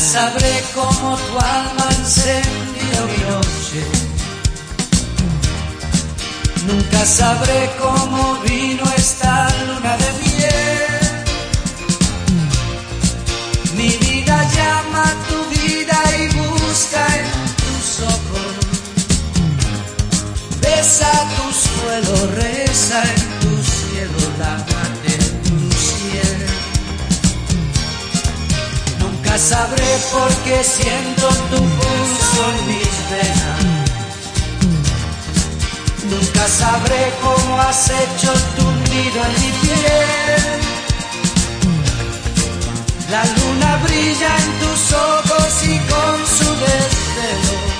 sabré cómo tu alma encendido mi noche. Nunca sabré cómo vino esta luna de miel. Mi vida llama a tu vida y busca en tus ojos. Besa tu suelo, reza en tu cielo, sabré por qué siento tu pulso en mis venas. Nunca sabré cómo has hecho tu nido en mi piel. La luna brilla en tus ojos y con su desvelo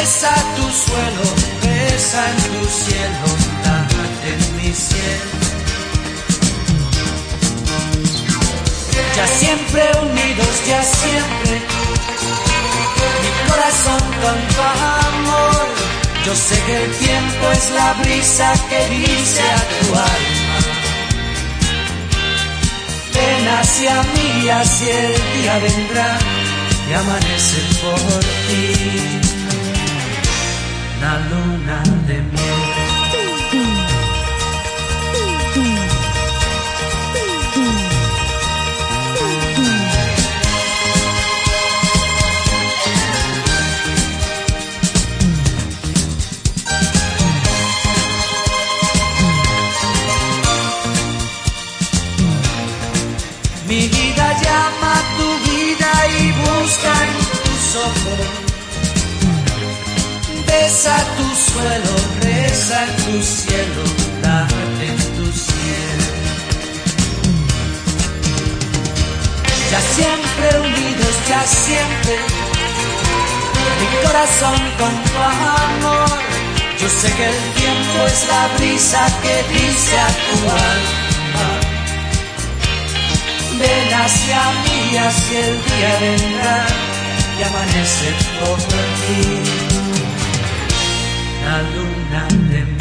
besa tu suelo, besa en tu cielo, en mi cielo. Ya siempre unidos, ya siempre, mi corazón tu amor. Yo sé que el tiempo es la brisa que dice a tu alma. Ven hacia mí, así el día vendrá y amanecer por ti. La luna Besa tu suelo, reza en tu cielo, date en tu cielo. Ya siempre unidos, ya siempre, mi corazón con tu amor. Yo sé que el tiempo es la brisa que dice a tu alma. Ven hacia mí, así el día vendrá y amanece por ti. La luna de